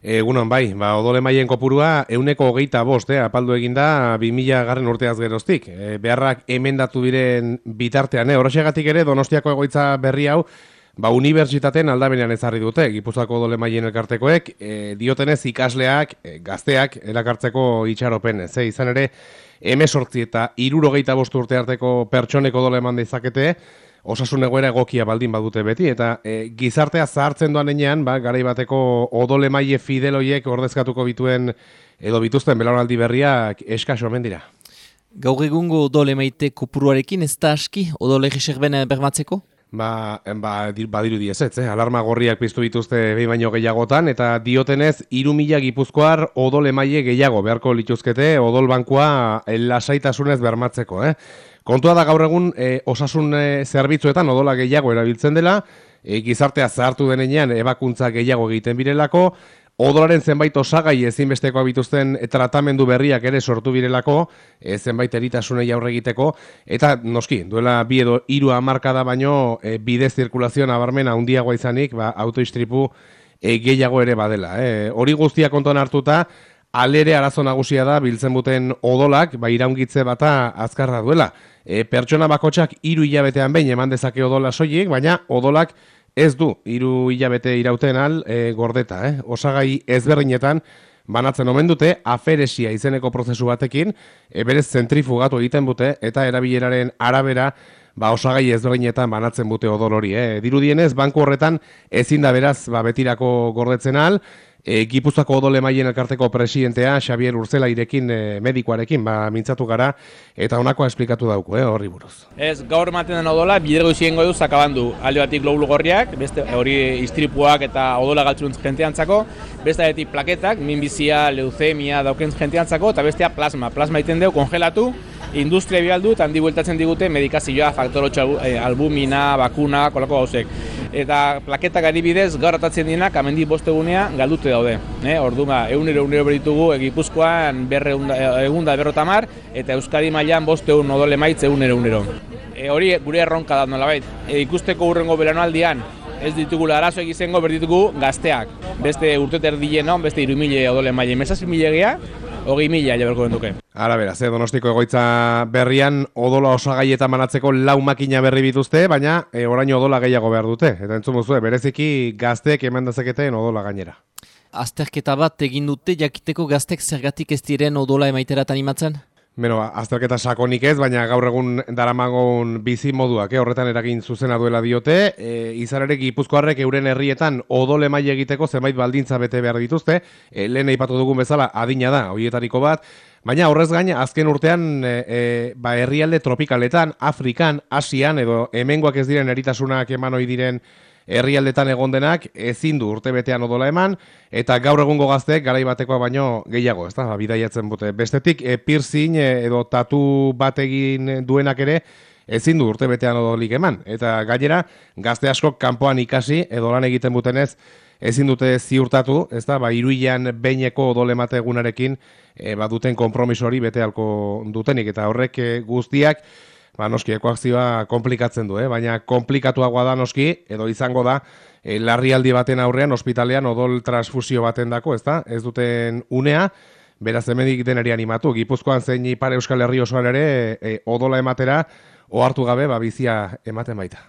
Egunon bai, ba, odole maien kopurua euneko hogeita bost, eh, apaldu eginda 2000 garren urteaz geroztik. E, beharrak emendatu diren bitartean, eh, horrexegatik ere donostiako egoitza berri hau, ba, unibertsitaten aldabenean ezarri dute, gipuzako odole maien elkartekoek, e, diotenez ikasleak, e, gazteak, elakartzeko itxaropen, ze izan ere, emesortzi eta irurogeita bost urte arteko pertsoneko odole eman dezakete, osasun egoera egokia baldin badute beti, eta e, gizartea zahartzen doan enean, ba, garai bateko odole maile fideloiek ordezkatuko bituen edo bituzten belaunaldi berriak eskaso omen dira. Gaur egungo odole maite kopuruarekin ez da aski odole gisegben bermatzeko? Ba, ba, badiru diezet, eh? alarma gorriak piztu dituzte behin baino gehiagotan, eta diotenez, iru mila gipuzkoar odole maile gehiago beharko lituzkete odol bankua lasaitasunez bermatzeko, eh? Kontua da gaur egun e, osasun e, zerbitzuetan odola gehiago erabiltzen dela, e, gizartea zahartu denean ebakuntza gehiago egiten birelako, odolaren zenbait osagai ezinbesteko abituzten tratamendu berriak ere sortu birelako, e, zenbait eritasunei aurre egiteko, eta noski, duela bi edo hiru hamarkada baino e, bide zirkulazioa nabarmen handiagoa izanik, ba, autoistripu e, gehiago ere badela. E, hori guztia kontuan hartuta, alere arazo nagusia da biltzen buten odolak, ba iraungitze bata azkarra duela. E, pertsona bakotsak hiru hilabetean behin eman dezake odola soilik, baina odolak ez du hiru hilabete irauten al e, gordeta, eh? Osagai ezberdinetan banatzen omen dute aferesia izeneko prozesu batekin, e, berez zentrifugatu egiten dute eta erabileraren arabera ba osagai ezberdinetan banatzen dute odol hori, eh? Dirudienez banku horretan ezin da beraz ba betirako gordetzen al, E, Gipuzako odole maien elkarteko presidentea Xavier Urzela irekin e, medikoarekin ba, mintzatu gara eta honakoa esplikatu dauko, eh, horri buruz. Ez, gaur ematen den odola, bidego izien du zakabandu alde batik globulu gorriak, beste hori istripuak eta odola galtzun jenteantzako, beste batik plaketak, minbizia, leucemia, dauken jenteantzako, eta bestea plasma. Plasma iten dugu kongelatu, industria bialdu eta handi bueltatzen digute medikazioa, faktorotxo, eh, albumina, bakuna, kolako gauzek eta plaketak adibidez gaur atatzen dienak amendi bostegunea galdute daude. Eh? Orduma, egunero egunero beritugu egipuzkoan berre egunda berrota mar, eta Euskadi mailan bostegun odole maitze egunero egunero. E, hori gure erronka da nolabait. E, ikusteko urrengo belanoaldian ez ditugula arazo egizengo berditugu gazteak. Beste urte terdien beste irumile odole maile. Mesaz mile hogei mila jaberko duke. Ara bera, ze donostiko egoitza berrian odola osagai eta manatzeko lau makina berri bituzte, baina e, orain odola gehiago behar dute. Eta entzun mozue, bereziki gazteek eman dezaketen odola gainera. Azterketa bat egin dute jakiteko gaztek zergatik ez diren odola emaiterat animatzen? Beno, azterketa sakonik ez, baina gaur egun daramagon bizi moduak, eh, horretan eragin zuzena duela diote, e, izan ere gipuzkoarrek euren herrietan odole mai egiteko zenbait baldintza bete behar dituzte, e, lehen aipatu dugun bezala adina da, hoietariko bat, baina horrez gaina azken urtean e, e, ba, herrialde tropikaletan, Afrikan, Asian edo hemengoak ez diren eritasunak eman diren herrialdetan egon denak ezin du urtebetean odola eman eta gaur egungo gazteek garai batekoa baino gehiago, ezta? Ba bidaiatzen dute. Bestetik e, piercing e, edo tatu bat egin duenak ere ezin du urtebetean odolik eman eta gainera gazte asko kanpoan ikasi edo lan egiten dutenez ezin dute ziurtatu, ezta? Ba hiruilean beineko odole egunarekin e, baduten konpromiso hori bete halko dutenik eta horrek e, guztiak ba, noski, ekoakzioa komplikatzen du, eh? baina komplikatuagoa da noski, edo izango da, e, larrialdi baten aurrean, ospitalean, odol transfusio baten dako, ez da? Ez duten unea, beraz emedik deneri animatu, gipuzkoan zein ipar euskal herri osoan ere, e, odola ematera, ohartu gabe, ba, bizia ematen baita.